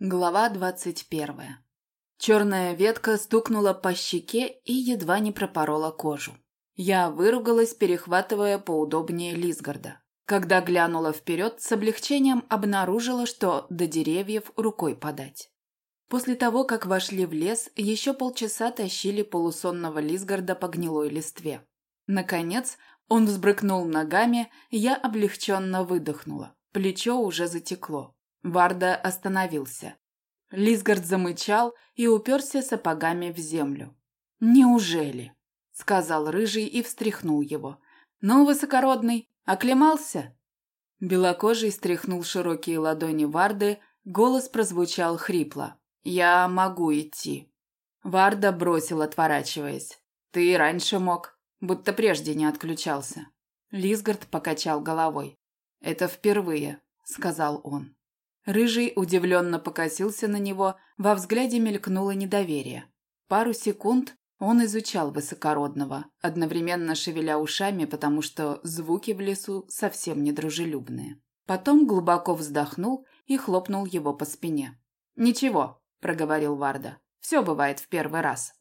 Глава двадцать первая. Черная ветка стукнула по щеке и едва не пропорола кожу. Я выругалась, перехватывая поудобнее Лисгарда. Когда глянула вперед, с облегчением обнаружила, что до деревьев рукой подать. После того, как вошли в лес, еще полчаса тащили полусонного Лисгарда по гнилой листве. Наконец, он взбрыкнул ногами, я облегченно выдохнула. Плечо уже затекло. Варда остановился. Лисгард замычал и уперся сапогами в землю. «Неужели?» – сказал Рыжий и встряхнул его. «Ну, высокородный, оклемался?» Белокожий стряхнул широкие ладони Варды, голос прозвучал хрипло. «Я могу идти». Варда бросил, отворачиваясь. «Ты раньше мог, будто прежде не отключался». Лисгард покачал головой. «Это впервые», – сказал он. Рыжий удивленно покосился на него, во взгляде мелькнуло недоверие. Пару секунд он изучал высокородного, одновременно шевеля ушами, потому что звуки в лесу совсем недружелюбные. Потом глубоко вздохнул и хлопнул его по спине. «Ничего», – проговорил Варда, – «все бывает в первый раз».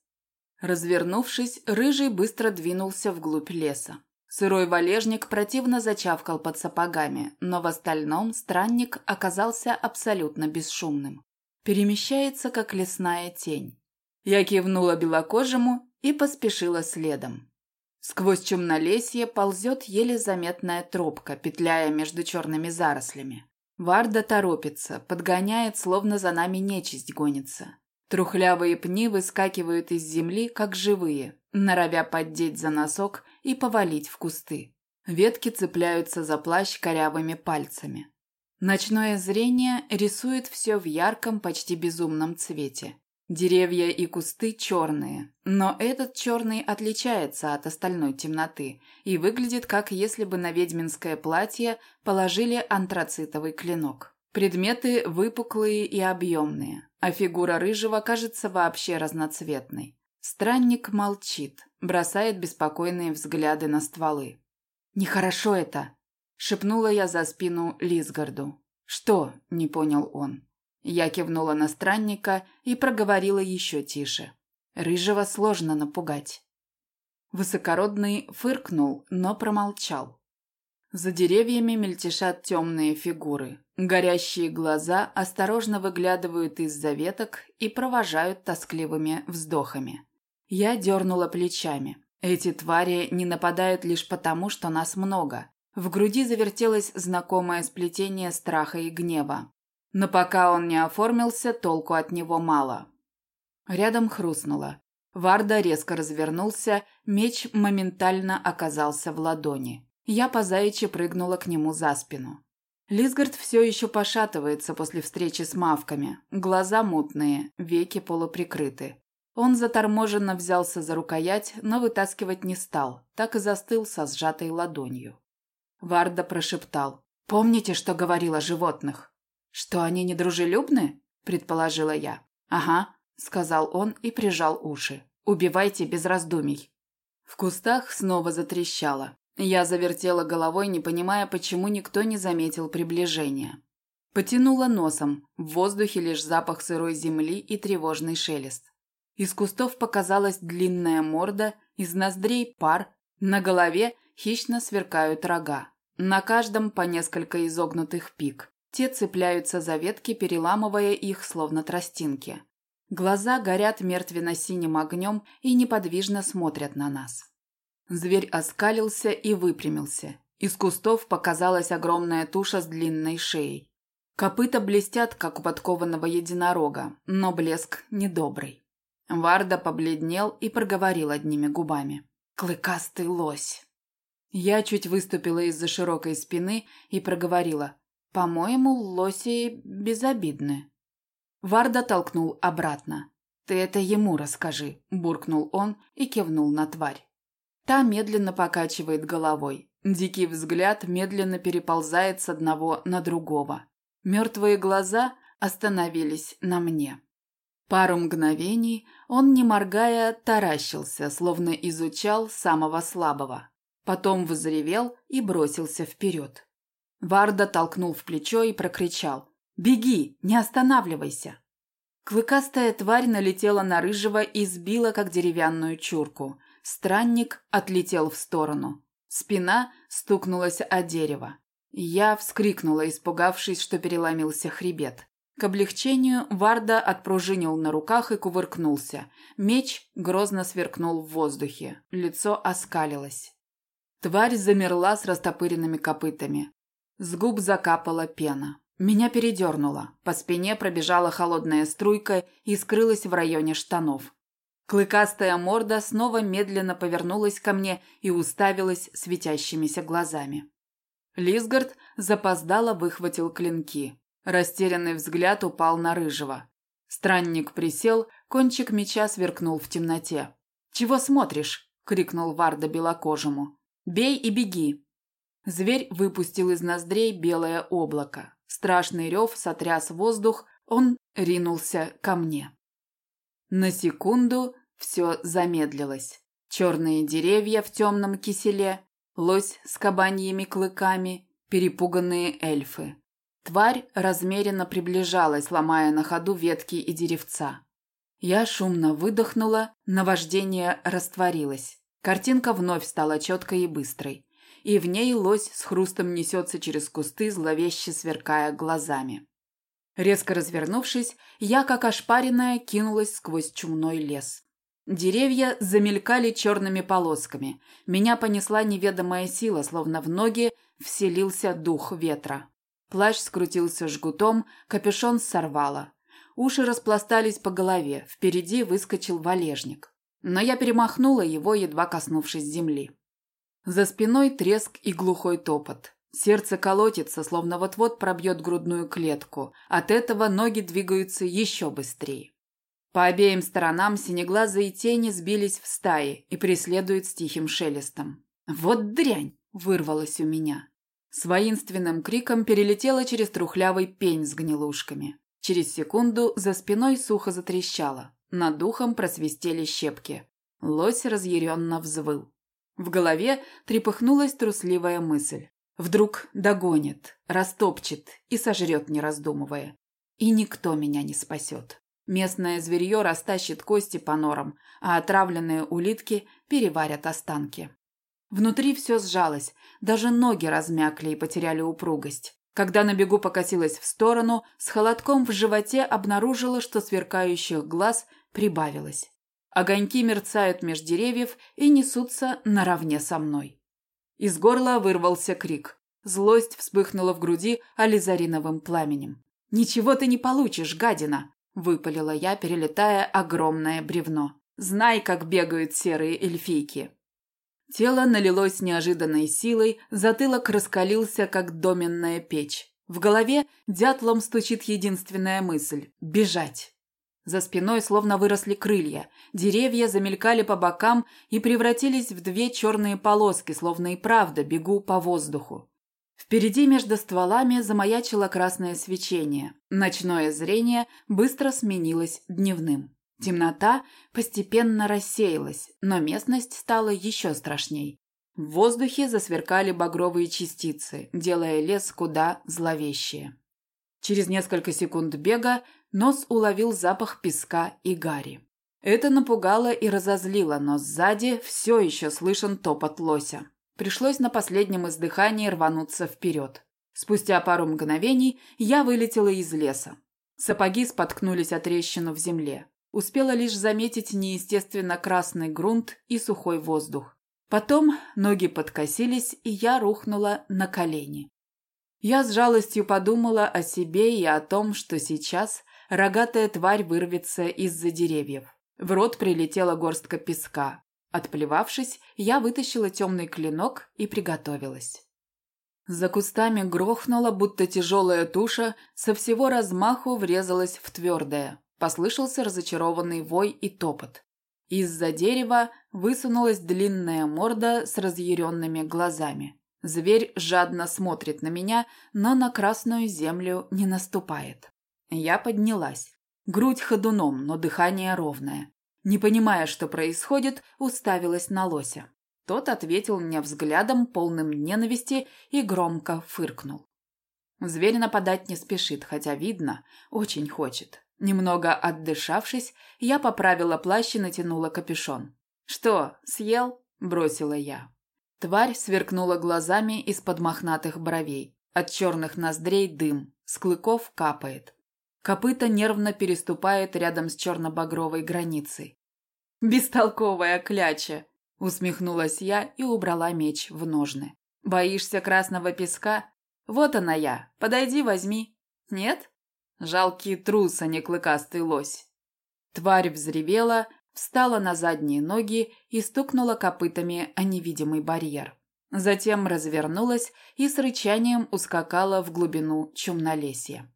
Развернувшись, Рыжий быстро двинулся вглубь леса. Сырой валежник противно зачавкал под сапогами, но в остальном странник оказался абсолютно бесшумным. Перемещается, как лесная тень. Я кивнула белокожему и поспешила следом. Сквозь чумнолесье ползет еле заметная тропка, петляя между черными зарослями. Варда торопится, подгоняет, словно за нами нечисть гонится. Трухлявые пни выскакивают из земли, как живые, норовя поддеть за носок и повалить в кусты. Ветки цепляются за плащ корявыми пальцами. Ночное зрение рисует все в ярком, почти безумном цвете. Деревья и кусты черные, но этот черный отличается от остальной темноты и выглядит как если бы на ведьминское платье положили антрацитовый клинок. Предметы выпуклые и объемные, а фигура рыжего кажется вообще разноцветной. Странник молчит, бросает беспокойные взгляды на стволы. «Нехорошо это!» – шепнула я за спину Лисгарду. «Что?» – не понял он. Я кивнула на странника и проговорила еще тише. Рыжего сложно напугать. Высокородный фыркнул, но промолчал. За деревьями мельтешат темные фигуры. Горящие глаза осторожно выглядывают из-за веток и провожают тоскливыми вздохами. Я дернула плечами. Эти твари не нападают лишь потому, что нас много. В груди завертелось знакомое сплетение страха и гнева. Но пока он не оформился, толку от него мало. Рядом хрустнуло. Варда резко развернулся, меч моментально оказался в ладони. Я по заячьи прыгнула к нему за спину. Лисгард все еще пошатывается после встречи с мавками. Глаза мутные, веки полуприкрыты. Он заторможенно взялся за рукоять, но вытаскивать не стал, так и застыл со сжатой ладонью. Варда прошептал. «Помните, что говорил о животных?» «Что они недружелюбны?» – предположила я. «Ага», – сказал он и прижал уши. «Убивайте без раздумий». В кустах снова затрещало. Я завертела головой, не понимая, почему никто не заметил приближения. Потянула носом, в воздухе лишь запах сырой земли и тревожный шелест. Из кустов показалась длинная морда, из ноздрей пар, на голове хищно сверкают рога. На каждом по несколько изогнутых пик. Те цепляются за ветки, переламывая их, словно тростинки. Глаза горят мертвенно-синим огнем и неподвижно смотрят на нас. Зверь оскалился и выпрямился. Из кустов показалась огромная туша с длинной шеей. Копыта блестят, как у подкованного единорога, но блеск недобрый. Варда побледнел и проговорил одними губами. «Клыкастый лось!» Я чуть выступила из-за широкой спины и проговорила. «По-моему, лоси безобидны». Варда толкнул обратно. «Ты это ему расскажи», – буркнул он и кивнул на тварь. Та медленно покачивает головой. Дикий взгляд медленно переползает с одного на другого. Мертвые глаза остановились на мне. Пару мгновений он, не моргая, таращился, словно изучал самого слабого. Потом взревел и бросился вперед. Варда толкнул в плечо и прокричал. Беги, не останавливайся!» Клыкастая тварь налетела на рыжего и сбила, как деревянную чурку. Странник отлетел в сторону. Спина стукнулась о дерево. Я вскрикнула, испугавшись, что переломился хребет. К облегчению Варда отпружинил на руках и кувыркнулся. Меч грозно сверкнул в воздухе. Лицо оскалилось. Тварь замерла с растопыренными копытами. С губ закапала пена. Меня передернуло. По спине пробежала холодная струйка и скрылась в районе штанов. Клыкастая морда снова медленно повернулась ко мне и уставилась светящимися глазами. Лисгард запоздало выхватил клинки. Растерянный взгляд упал на рыжего. Странник присел, кончик меча сверкнул в темноте. «Чего смотришь?» – крикнул Варда белокожему. «Бей и беги!» Зверь выпустил из ноздрей белое облако. Страшный рев сотряс воздух, он ринулся ко мне. На секунду все замедлилось. Черные деревья в темном киселе, лось с кабаньими клыками, перепуганные эльфы. Тварь размеренно приближалась, ломая на ходу ветки и деревца. Я шумно выдохнула, наваждение растворилось. Картинка вновь стала четкой и быстрой. И в ней лось с хрустом несется через кусты, зловеще сверкая глазами. Резко развернувшись, я, как ошпаренная, кинулась сквозь чумной лес. Деревья замелькали черными полосками. Меня понесла неведомая сила, словно в ноги вселился дух ветра. Плащ скрутился жгутом, капюшон сорвало. Уши распластались по голове, впереди выскочил валежник. Но я перемахнула его, едва коснувшись земли. За спиной треск и глухой топот. Сердце колотится, словно вот-вот пробьет грудную клетку. От этого ноги двигаются еще быстрее. По обеим сторонам синеглазые тени сбились в стаи и преследуют с тихим шелестом. «Вот дрянь!» – вырвалось у меня. С воинственным криком перелетела через трухлявый пень с гнилушками. Через секунду за спиной сухо затрещало. Над духом просвистели щепки. Лось разъяренно взвыл. В голове трепыхнулась трусливая мысль. Вдруг догонит, растопчет и сожрет, не раздумывая. И никто меня не спасет. Местное зверье растащит кости по норам, а отравленные улитки переварят останки. Внутри все сжалось, даже ноги размякли и потеряли упругость. Когда на бегу покосилась в сторону, с холодком в животе обнаружила, что сверкающих глаз прибавилось. Огоньки мерцают меж деревьев и несутся наравне со мной. Из горла вырвался крик. Злость вспыхнула в груди ализариновым пламенем. «Ничего ты не получишь, гадина!» – выпалила я, перелетая огромное бревно. «Знай, как бегают серые эльфийки!» Тело налилось неожиданной силой, затылок раскалился, как доменная печь. В голове дятлом стучит единственная мысль – бежать. За спиной словно выросли крылья, деревья замелькали по бокам и превратились в две черные полоски, словно и правда бегу по воздуху. Впереди между стволами замаячило красное свечение. Ночное зрение быстро сменилось дневным. Темнота постепенно рассеялась, но местность стала еще страшней. В воздухе засверкали багровые частицы, делая лес куда зловещее. Через несколько секунд бега нос уловил запах песка и гари. Это напугало и разозлило, но сзади все еще слышен топот лося. Пришлось на последнем издыхании рвануться вперед. Спустя пару мгновений я вылетела из леса. Сапоги споткнулись о трещину в земле. Успела лишь заметить неестественно красный грунт и сухой воздух. Потом ноги подкосились, и я рухнула на колени. Я с жалостью подумала о себе и о том, что сейчас рогатая тварь вырвется из-за деревьев. В рот прилетела горстка песка. Отплевавшись, я вытащила темный клинок и приготовилась. За кустами грохнуло, будто тяжелая туша со всего размаху врезалась в твердое. Послышался разочарованный вой и топот. Из-за дерева высунулась длинная морда с разъяренными глазами. Зверь жадно смотрит на меня, но на красную землю не наступает. Я поднялась. Грудь ходуном, но дыхание ровное. Не понимая, что происходит, уставилась на лося. Тот ответил мне взглядом, полным ненависти, и громко фыркнул. Зверь нападать не спешит, хотя видно, очень хочет. Немного отдышавшись, я поправила плащ и натянула капюшон. «Что, съел?» – бросила я. Тварь сверкнула глазами из-под мохнатых бровей. От черных ноздрей дым, с клыков капает. Копыта нервно переступает рядом с черно-багровой границей. «Бестолковая кляча!» – усмехнулась я и убрала меч в ножны. «Боишься красного песка? Вот она я. Подойди, возьми». «Нет?» Жалкий трус, а не клыкастый лось. Тварь взревела, встала на задние ноги и стукнула копытами о невидимый барьер. Затем развернулась и с рычанием ускакала в глубину чумнолесья.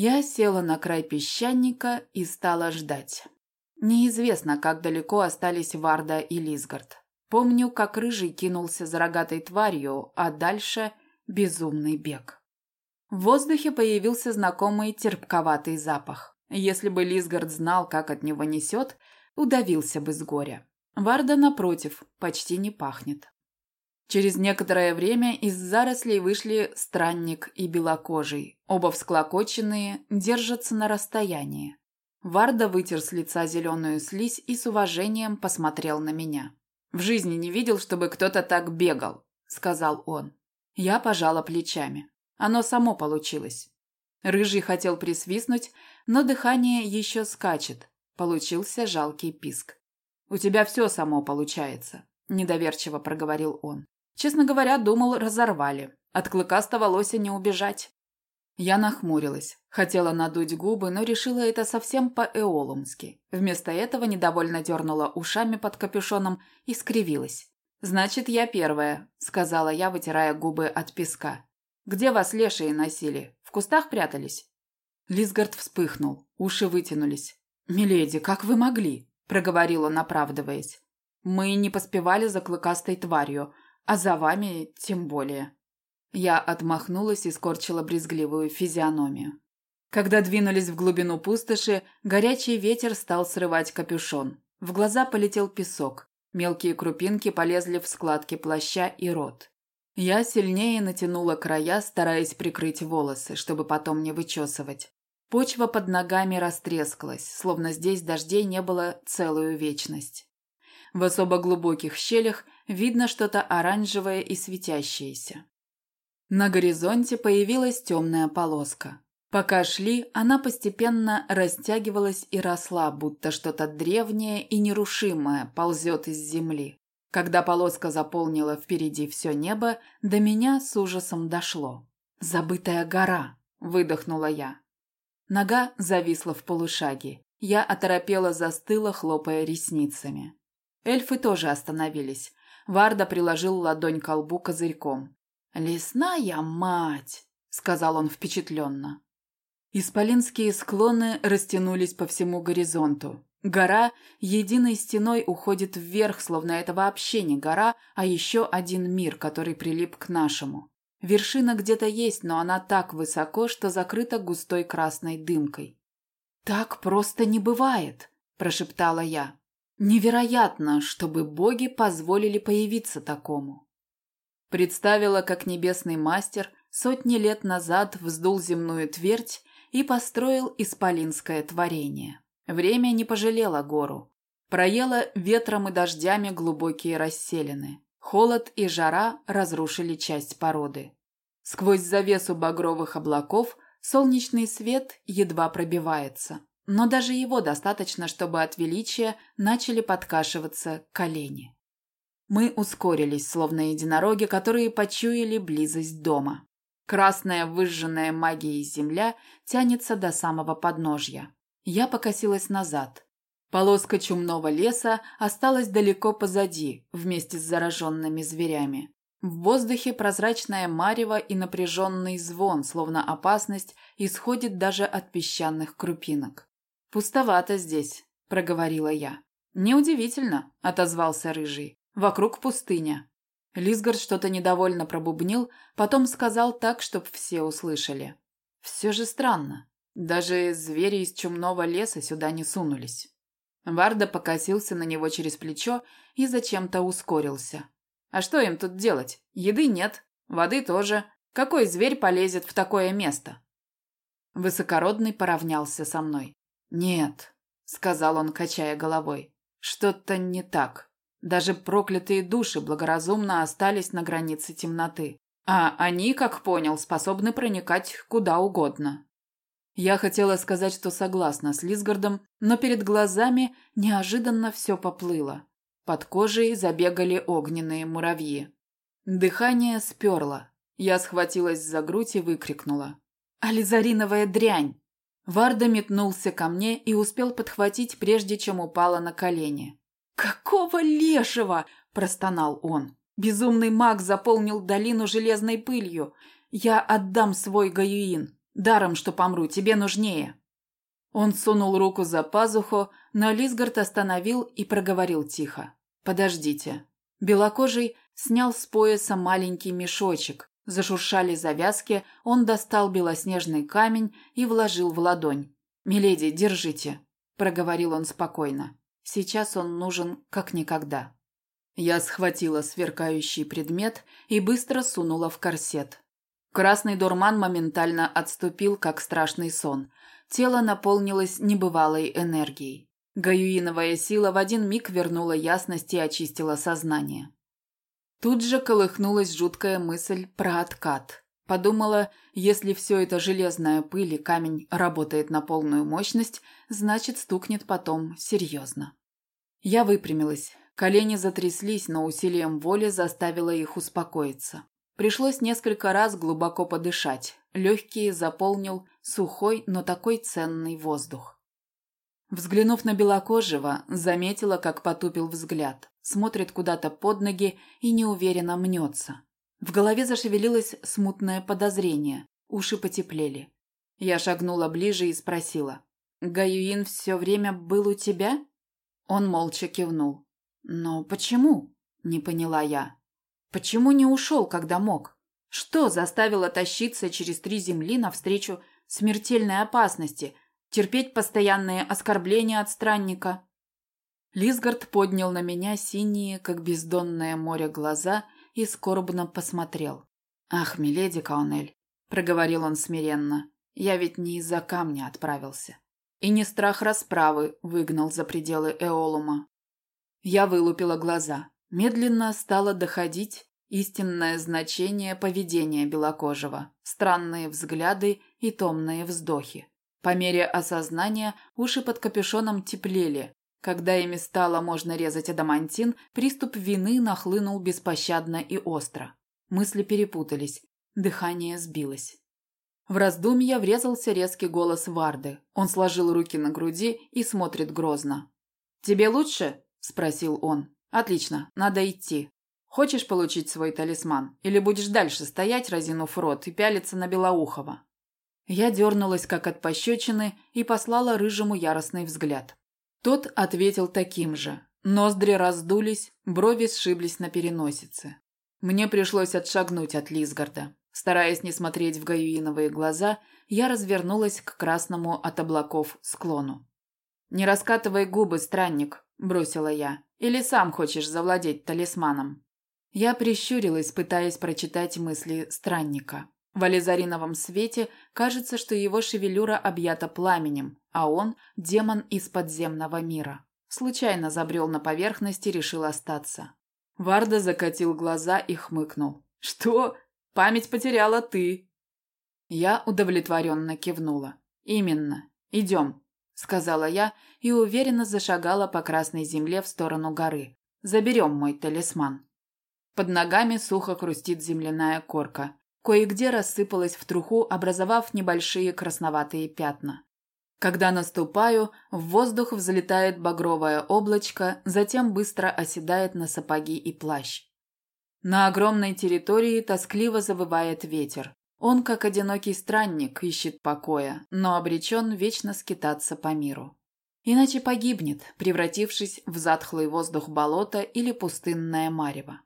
Я села на край песчаника и стала ждать. Неизвестно, как далеко остались Варда и Лисгард. Помню, как рыжий кинулся за рогатой тварью, а дальше безумный бег. В воздухе появился знакомый терпковатый запах. Если бы Лисгард знал, как от него несет, удавился бы с горя. Варда, напротив, почти не пахнет. Через некоторое время из зарослей вышли странник и белокожий. Оба всклокоченные, держатся на расстоянии. Варда вытер с лица зеленую слизь и с уважением посмотрел на меня. «В жизни не видел, чтобы кто-то так бегал», — сказал он. Я пожала плечами. Оно само получилось. Рыжий хотел присвистнуть, но дыхание еще скачет. Получился жалкий писк. «У тебя все само получается», – недоверчиво проговорил он. «Честно говоря, думал, разорвали. От клыкастого лося не убежать». Я нахмурилась. Хотела надуть губы, но решила это совсем по-эолумски. Вместо этого недовольно дернула ушами под капюшоном и скривилась. «Значит, я первая», – сказала я, вытирая губы от песка. Где вас лешие носили? В кустах прятались?» Лисгард вспыхнул, уши вытянулись. «Миледи, как вы могли?» – проговорил он, оправдываясь. «Мы не поспевали за клыкастой тварью, а за вами тем более». Я отмахнулась и скорчила брезгливую физиономию. Когда двинулись в глубину пустоши, горячий ветер стал срывать капюшон. В глаза полетел песок. Мелкие крупинки полезли в складки плаща и рот. Я сильнее натянула края, стараясь прикрыть волосы, чтобы потом не вычесывать. Почва под ногами растрескалась, словно здесь дождей не было целую вечность. В особо глубоких щелях видно что-то оранжевое и светящееся. На горизонте появилась темная полоска. Пока шли, она постепенно растягивалась и росла, будто что-то древнее и нерушимое ползет из земли. Когда полоска заполнила впереди все небо, до меня с ужасом дошло. «Забытая гора!» – выдохнула я. Нога зависла в полушаге. Я оторопела застыла, хлопая ресницами. Эльфы тоже остановились. Варда приложил ладонь к лбу козырьком. «Лесная мать!» – сказал он впечатленно. Исполинские склоны растянулись по всему горизонту. Гора единой стеной уходит вверх, словно это вообще не гора, а еще один мир, который прилип к нашему. Вершина где-то есть, но она так высоко, что закрыта густой красной дымкой. «Так просто не бывает», – прошептала я. «Невероятно, чтобы боги позволили появиться такому». Представила, как небесный мастер сотни лет назад вздул земную твердь и построил исполинское творение. Время не пожалело гору. Проело ветром и дождями глубокие расселины. Холод и жара разрушили часть породы. Сквозь завесу багровых облаков солнечный свет едва пробивается. Но даже его достаточно, чтобы от величия начали подкашиваться колени. Мы ускорились, словно единороги, которые почуяли близость дома. Красная выжженная магией земля тянется до самого подножья. Я покосилась назад. Полоска чумного леса осталась далеко позади, вместе с зараженными зверями. В воздухе прозрачная марево и напряженный звон, словно опасность, исходит даже от песчаных крупинок. «Пустовато здесь», – проговорила я. «Неудивительно», – отозвался Рыжий. «Вокруг пустыня». Лисгард что-то недовольно пробубнил, потом сказал так, чтоб все услышали. «Все же странно. Даже звери из чумного леса сюда не сунулись. Варда покосился на него через плечо и зачем-то ускорился. А что им тут делать? Еды нет, воды тоже. Какой зверь полезет в такое место? Высокородный поравнялся со мной. Нет, сказал он, качая головой. Что-то не так. Даже проклятые души благоразумно остались на границе темноты. А они, как понял, способны проникать куда угодно. Я хотела сказать, что согласна с Лисгардом, но перед глазами неожиданно все поплыло. Под кожей забегали огненные муравьи. Дыхание сперло. Я схватилась за грудь и выкрикнула. «Ализариновая дрянь!» Варда метнулся ко мне и успел подхватить, прежде чем упала на колени. «Какого лешего!» – простонал он. Безумный маг заполнил долину железной пылью. Я отдам свой гаюин. Даром, что помру, тебе нужнее. Он сунул руку за пазуху, но Лисгард остановил и проговорил тихо: "Подождите". Белокожий снял с пояса маленький мешочек. Зашуршали завязки, он достал белоснежный камень и вложил в ладонь. "Миледи, держите", проговорил он спокойно. "Сейчас он нужен как никогда". Я схватила сверкающий предмет и быстро сунула в корсет. Красный дурман моментально отступил, как страшный сон. Тело наполнилось небывалой энергией. Гаюиновая сила в один миг вернула ясность и очистила сознание. Тут же колыхнулась жуткая мысль про откат. Подумала, если все это железная пыль и камень работает на полную мощность, значит стукнет потом серьезно. Я выпрямилась. Колени затряслись, но усилием воли заставила их успокоиться. Пришлось несколько раз глубоко подышать. Легкие заполнил сухой, но такой ценный воздух. Взглянув на белокожего, заметила, как потупил взгляд. Смотрит куда-то под ноги и неуверенно мнется. В голове зашевелилось смутное подозрение. Уши потеплели. Я шагнула ближе и спросила. «Гаюин все время был у тебя?» Он молча кивнул. «Но почему?» – не поняла я. Почему не ушел, когда мог? Что заставило тащиться через три земли навстречу смертельной опасности, терпеть постоянные оскорбления от странника? Лисгард поднял на меня синие, как бездонное море, глаза и скорбно посмотрел. «Ах, миледи Каунель», — проговорил он смиренно, — «я ведь не из-за камня отправился. И не страх расправы выгнал за пределы Эолума». Я вылупила глаза. Медленно стало доходить истинное значение поведения белокожего, странные взгляды и томные вздохи. По мере осознания уши под капюшоном теплели. Когда ими стало можно резать адамантин, приступ вины нахлынул беспощадно и остро. Мысли перепутались, дыхание сбилось. В раздумья врезался резкий голос Варды. Он сложил руки на груди и смотрит грозно. «Тебе лучше?» – спросил он. Отлично, надо идти. Хочешь получить свой талисман или будешь дальше стоять, разинув рот и пялиться на Белоухова? Я дернулась как от пощечины и послала рыжему яростный взгляд. Тот ответил таким же. Ноздри раздулись, брови сшиблись на переносице. Мне пришлось отшагнуть от Лисгарда. Стараясь не смотреть в гаюиновые глаза, я развернулась к красному от облаков склону. «Не раскатывай губы, странник», – бросила я. Или сам хочешь завладеть талисманом?» Я прищурилась, пытаясь прочитать мысли странника. В ализариновом свете кажется, что его шевелюра объята пламенем, а он – демон из подземного мира. Случайно забрел на поверхность и решил остаться. Варда закатил глаза и хмыкнул. «Что? Память потеряла ты!» Я удовлетворенно кивнула. «Именно. Идем сказала я и уверенно зашагала по красной земле в сторону горы. Заберем мой талисман. Под ногами сухо хрустит земляная корка. Кое-где рассыпалась в труху, образовав небольшие красноватые пятна. Когда наступаю, в воздух взлетает багровое облачко, затем быстро оседает на сапоги и плащ. На огромной территории тоскливо завывает ветер. Он, как одинокий странник, ищет покоя, но обречен вечно скитаться по миру. Иначе погибнет, превратившись в затхлый воздух болота или пустынное марево.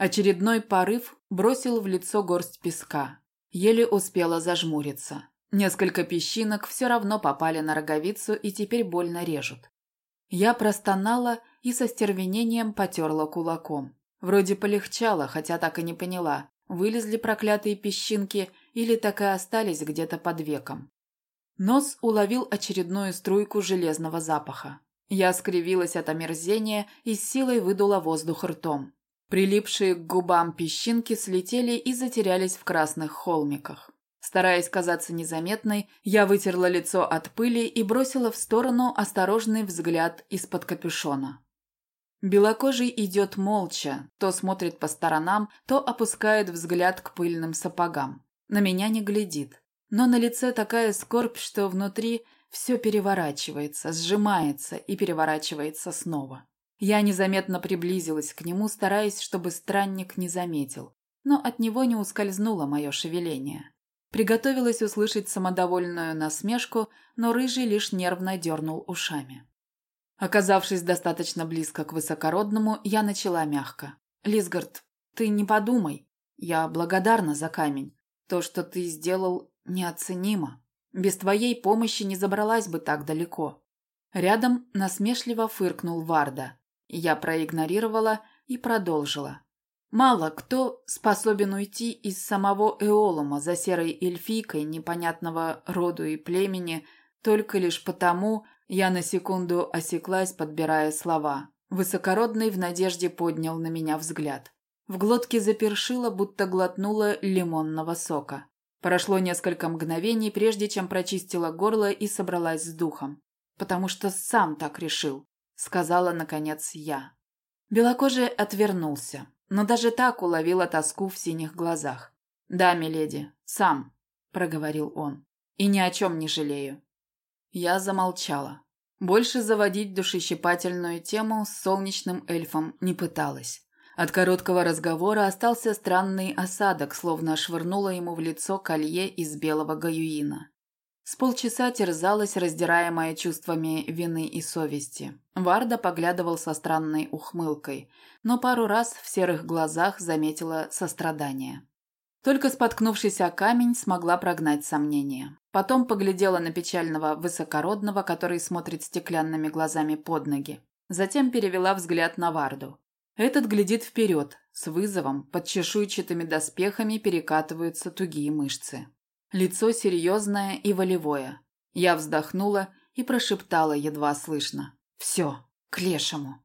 Очередной порыв бросил в лицо горсть песка. Еле успела зажмуриться. Несколько песчинок все равно попали на роговицу и теперь больно режут. Я простонала и со стервенением потерла кулаком. Вроде полегчало, хотя так и не поняла, вылезли проклятые песчинки или так и остались где-то под веком. Нос уловил очередную струйку железного запаха. Я скривилась от омерзения и с силой выдула воздух ртом. Прилипшие к губам песчинки слетели и затерялись в красных холмиках. Стараясь казаться незаметной, я вытерла лицо от пыли и бросила в сторону осторожный взгляд из-под капюшона. Белокожий идет молча, то смотрит по сторонам, то опускает взгляд к пыльным сапогам. На меня не глядит. Но на лице такая скорбь, что внутри все переворачивается, сжимается и переворачивается снова. Я незаметно приблизилась к нему, стараясь, чтобы странник не заметил. Но от него не ускользнуло мое шевеление. Приготовилась услышать самодовольную насмешку, но рыжий лишь нервно дернул ушами. Оказавшись достаточно близко к высокородному, я начала мягко. «Лисгард, ты не подумай. Я благодарна за камень. То, что ты сделал, неоценимо. Без твоей помощи не забралась бы так далеко». Рядом насмешливо фыркнул Варда. Я проигнорировала и продолжила. Мало кто способен уйти из самого Эолума за серой эльфийкой непонятного роду и племени только лишь потому, я на секунду осеклась, подбирая слова. Высокородный в надежде поднял на меня взгляд. В глотке запершило, будто глотнула лимонного сока. Прошло несколько мгновений, прежде чем прочистила горло и собралась с духом. «Потому что сам так решил», — сказала, наконец, я. Белокожий отвернулся, но даже так уловила тоску в синих глазах. «Да, миледи, сам», — проговорил он. «И ни о чем не жалею. Я замолчала. Больше заводить душещипательную тему с солнечным эльфом не пыталась. От короткого разговора остался странный осадок, словно швырнула ему в лицо колье из белого гаюина. С полчаса терзалась, раздираемая чувствами вины и совести. Варда поглядывал со странной ухмылкой, но пару раз в серых глазах заметила сострадание. Только споткнувшись о камень, смогла прогнать сомнения. Потом поглядела на печального высокородного, который смотрит стеклянными глазами под ноги. Затем перевела взгляд на Варду. Этот глядит вперед, с вызовом, под чешуйчатыми доспехами перекатываются тугие мышцы. Лицо серьезное и волевое. Я вздохнула и прошептала едва слышно. «Все, к лешему».